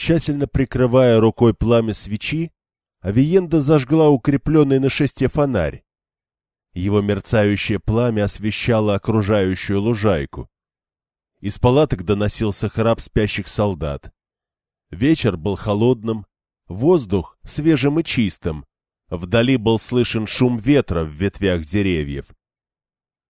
Тщательно прикрывая рукой пламя свечи, Авиенда зажгла укрепленный на шесте фонарь. Его мерцающее пламя освещало окружающую лужайку. Из палаток доносился храп спящих солдат. Вечер был холодным, воздух свежим и чистым. Вдали был слышен шум ветра в ветвях деревьев.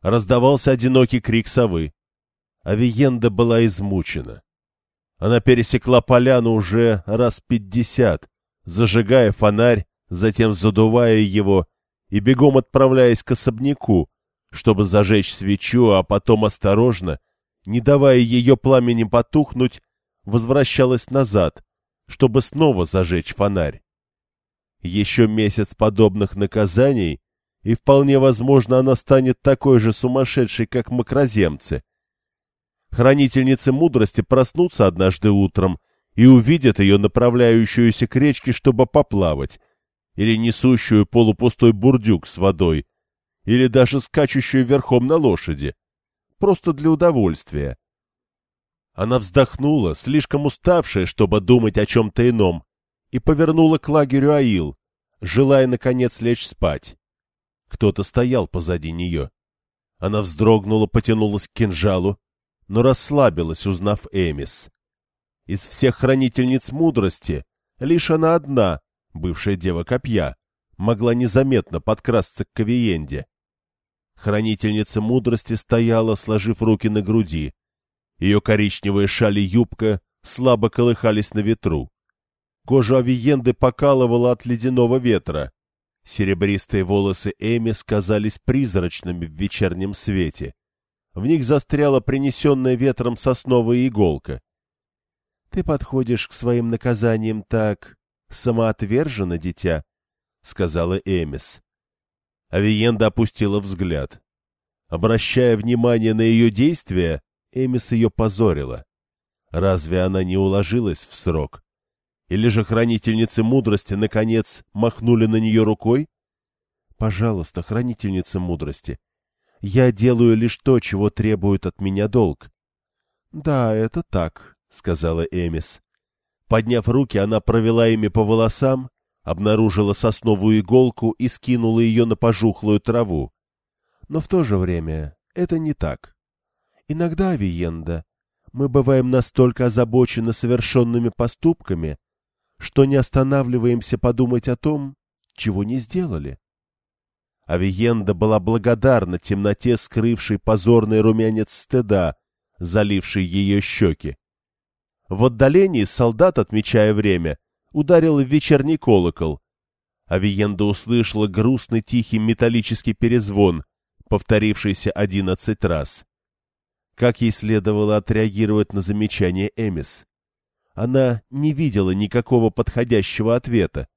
Раздавался одинокий крик совы. Авиенда была измучена. Она пересекла поляну уже раз пятьдесят, зажигая фонарь, затем задувая его и бегом отправляясь к особняку, чтобы зажечь свечу, а потом осторожно, не давая ее пламени потухнуть, возвращалась назад, чтобы снова зажечь фонарь. Еще месяц подобных наказаний, и вполне возможно она станет такой же сумасшедшей, как макроземцы. Хранительницы мудрости проснутся однажды утром и увидят ее направляющуюся к речке, чтобы поплавать, или несущую полупустой бурдюк с водой, или даже скачущую верхом на лошади, просто для удовольствия. Она вздохнула, слишком уставшая, чтобы думать о чем-то ином, и повернула к лагерю Аил, желая, наконец, лечь спать. Кто-то стоял позади нее. Она вздрогнула, потянулась к кинжалу, но расслабилась, узнав Эмис. Из всех хранительниц мудрости лишь она одна, бывшая дева копья, могла незаметно подкрасться к Кавиенде. Хранительница мудрости стояла, сложив руки на груди. Ее коричневая шаль и юбка слабо колыхались на ветру. Кожу Авиенды покалывала от ледяного ветра. Серебристые волосы Эми сказались призрачными в вечернем свете. В них застряла принесенная ветром сосновая иголка. — Ты подходишь к своим наказаниям так самоотверженно, дитя, — сказала Эмис. Авиенда опустила взгляд. Обращая внимание на ее действия, Эмис ее позорила. Разве она не уложилась в срок? Или же хранительницы мудрости, наконец, махнули на нее рукой? Пожалуйста, хранительница мудрости, я делаю лишь то, чего требует от меня долг. — Да, это так, — сказала Эмис. Подняв руки, она провела ими по волосам, обнаружила сосновую иголку и скинула ее на пожухлую траву. Но в то же время это не так. Иногда, Виенда, мы бываем настолько озабочены совершенными поступками, что не останавливаемся подумать о том, чего не сделали. Авиенда была благодарна темноте, скрывшей позорный румянец стыда, заливший ее щеки. В отдалении солдат, отмечая время, ударил в вечерний колокол. Авиенда услышала грустный тихий металлический перезвон, повторившийся одиннадцать раз. Как ей следовало отреагировать на замечание Эмис? Она не видела никакого подходящего ответа.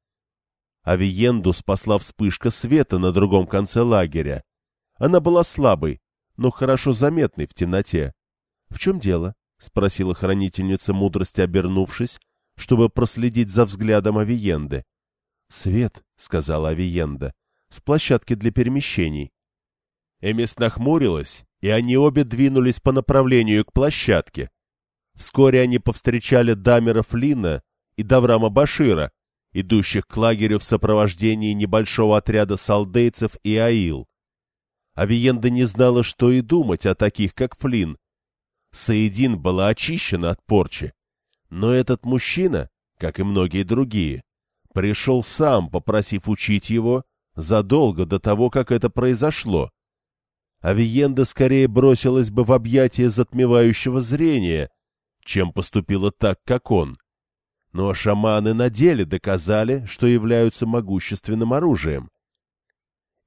Авиенду спасла вспышка света на другом конце лагеря. Она была слабой, но хорошо заметной в темноте. — В чем дело? — спросила хранительница мудрости, обернувшись, чтобы проследить за взглядом Авиенды. — Свет, — сказала Авиенда, — с площадки для перемещений. Эмис нахмурилась, и они обе двинулись по направлению к площадке. Вскоре они повстречали Дамера Флина и Даврама Башира, идущих к лагерю в сопровождении небольшого отряда солдейцев и аил. Авиенда не знала, что и думать о таких, как Флин. Саидин была очищена от порчи. Но этот мужчина, как и многие другие, пришел сам, попросив учить его задолго до того, как это произошло. Авиенда скорее бросилась бы в объятия затмевающего зрения, чем поступила так, как он. Но шаманы на деле доказали, что являются могущественным оружием.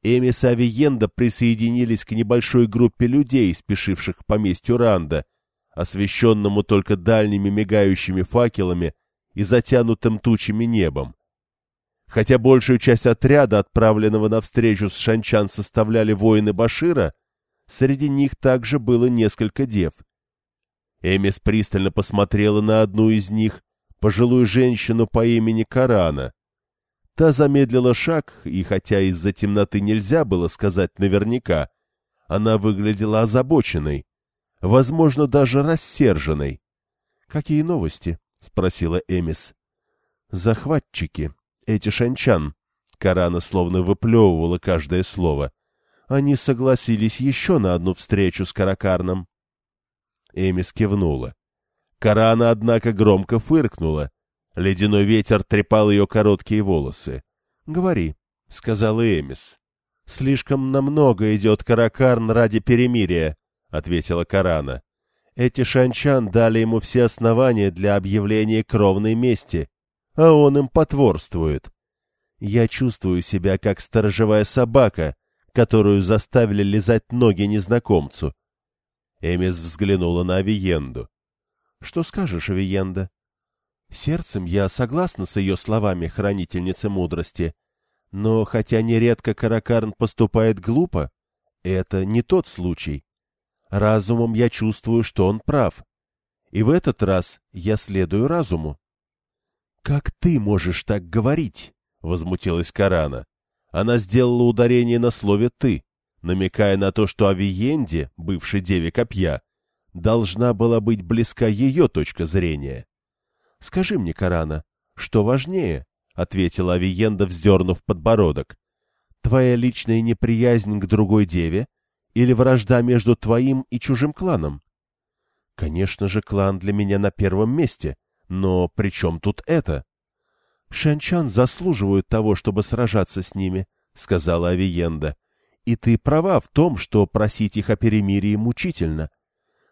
Эмис и Авиенда присоединились к небольшой группе людей, спешивших к поместью Ранда, освещенному только дальними мигающими факелами и затянутым тучами небом. Хотя большую часть отряда, отправленного навстречу с Шанчан, составляли воины Башира, среди них также было несколько дев. Эмис пристально посмотрела на одну из них пожилую женщину по имени Карана. Та замедлила шаг, и хотя из-за темноты нельзя было сказать наверняка, она выглядела озабоченной, возможно, даже рассерженной. — Какие новости? — спросила Эмис. «Захватчики, эти шанчан», — Карана словно выплевывала каждое слово. «Они согласились еще на одну встречу с Каракарном». Эмис кивнула. Карана, однако, громко фыркнула. Ледяной ветер трепал ее короткие волосы. — Говори, — сказала Эмис. — Слишком намного идет Каракарн ради перемирия, — ответила Карана. Эти шанчан дали ему все основания для объявления кровной мести, а он им потворствует. Я чувствую себя как сторожевая собака, которую заставили лизать ноги незнакомцу. Эмис взглянула на Авиенду. — Что скажешь, Авиенда? Сердцем я согласна с ее словами, хранительницы мудрости. Но хотя нередко Каракарн поступает глупо, это не тот случай. Разумом я чувствую, что он прав. И в этот раз я следую разуму. — Как ты можешь так говорить? — возмутилась Карана. Она сделала ударение на слове «ты» намекая на то, что Авиенде, бывшей деве копья, должна была быть близка ее точка зрения. — Скажи мне, Карана, что важнее? — ответила Авиенда, вздернув подбородок. — Твоя личная неприязнь к другой деве или вражда между твоим и чужим кланом? — Конечно же, клан для меня на первом месте, но при чем тут это? — Шанчан заслуживают того, чтобы сражаться с ними, — сказала Авиенда. — и ты права в том, что просить их о перемирии мучительно.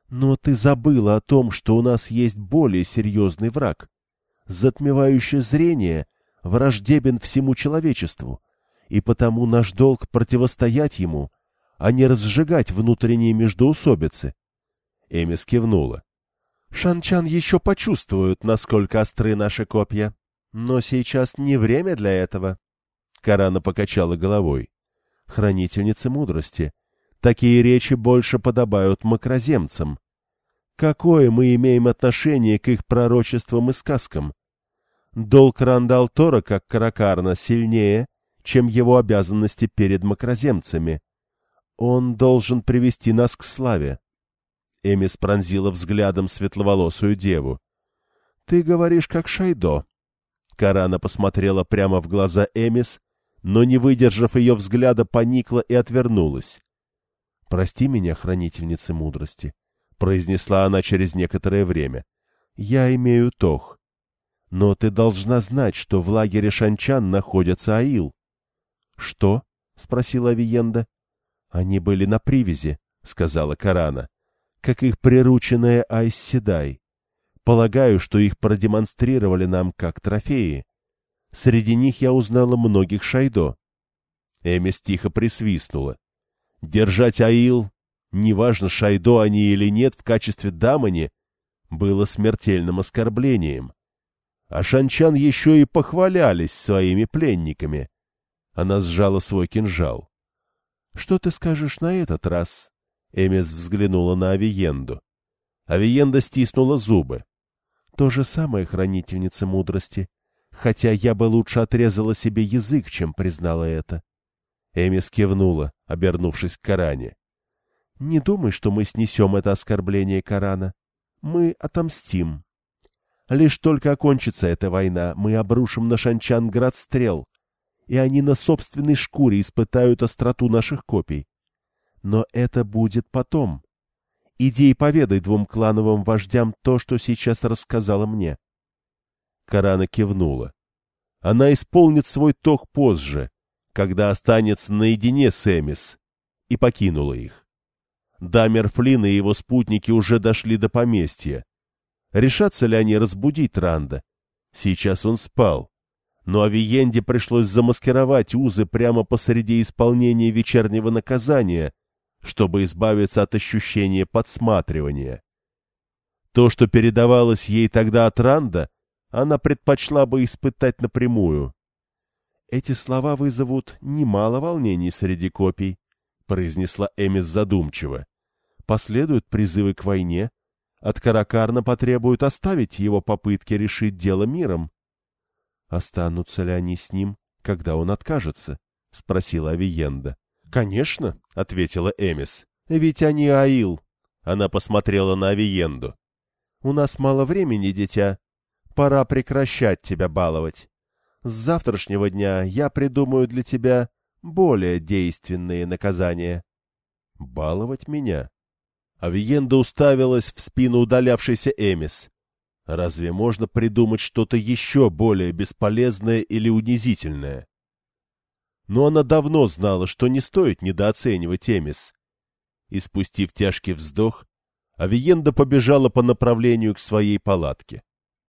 Но ты забыла о том, что у нас есть более серьезный враг. Затмевающее зрение враждебен всему человечеству, и потому наш долг противостоять ему, а не разжигать внутренние междоусобицы. Эмис кивнула. Шанчан еще почувствуют, насколько остры наши копья. Но сейчас не время для этого. Карана покачала головой хранительницы мудрости. Такие речи больше подобают макроземцам. Какое мы имеем отношение к их пророчествам и сказкам? Долг Рандалтора, как Каракарна, сильнее, чем его обязанности перед макроземцами. Он должен привести нас к славе. Эмис пронзила взглядом светловолосую деву. — Ты говоришь, как Шайдо. Карана посмотрела прямо в глаза Эмис но, не выдержав ее взгляда, поникла и отвернулась. — Прости меня, хранительница мудрости, — произнесла она через некоторое время. — Я имею тох. Но ты должна знать, что в лагере Шанчан находится Аил. — Что? — спросила Авиенда. — Они были на привязи, — сказала Карана, — как их прирученная Айсседай. Полагаю, что их продемонстрировали нам как трофеи. Среди них я узнала многих Шайдо. Эмис тихо присвистнула. Держать Аил, неважно, Шайдо они или нет, в качестве дамани, было смертельным оскорблением. А Шанчан еще и похвалялись своими пленниками. Она сжала свой кинжал. — Что ты скажешь на этот раз? Эмис взглянула на Авиенду. Авиенда стиснула зубы. — То же самое, хранительница мудрости хотя я бы лучше отрезала себе язык, чем признала это. Эмис кивнула, обернувшись к Коране. — Не думай, что мы снесем это оскорбление Корана. Мы отомстим. Лишь только окончится эта война, мы обрушим на Шанчан град стрел, и они на собственной шкуре испытают остроту наших копий. Но это будет потом. Иди и поведай двум клановым вождям то, что сейчас рассказала мне. Карана кивнула. Она исполнит свой ток позже, когда останется наедине с Эмис, и покинула их. Дамер Флинн и его спутники уже дошли до поместья. Решатся ли они разбудить Ранда? Сейчас он спал. Но Авиенде пришлось замаскировать узы прямо посреди исполнения вечернего наказания, чтобы избавиться от ощущения подсматривания. То, что передавалось ей тогда от Ранда, она предпочла бы испытать напрямую. «Эти слова вызовут немало волнений среди копий», — произнесла Эмис задумчиво. «Последуют призывы к войне. От Каракарна потребуют оставить его попытки решить дело миром». «Останутся ли они с ним, когда он откажется?» — спросила Авиенда. «Конечно», — ответила Эмис. «Ведь они Аил». Она посмотрела на Авиенду. «У нас мало времени, дитя, пора прекращать тебя баловать. С завтрашнего дня я придумаю для тебя более действенные наказания. Баловать меня? Авиенда уставилась в спину удалявшейся Эмис. Разве можно придумать что-то еще более бесполезное или унизительное? Но она давно знала, что не стоит недооценивать Эмис. И спустив тяжкий вздох, Авиенда побежала по направлению к своей палатке.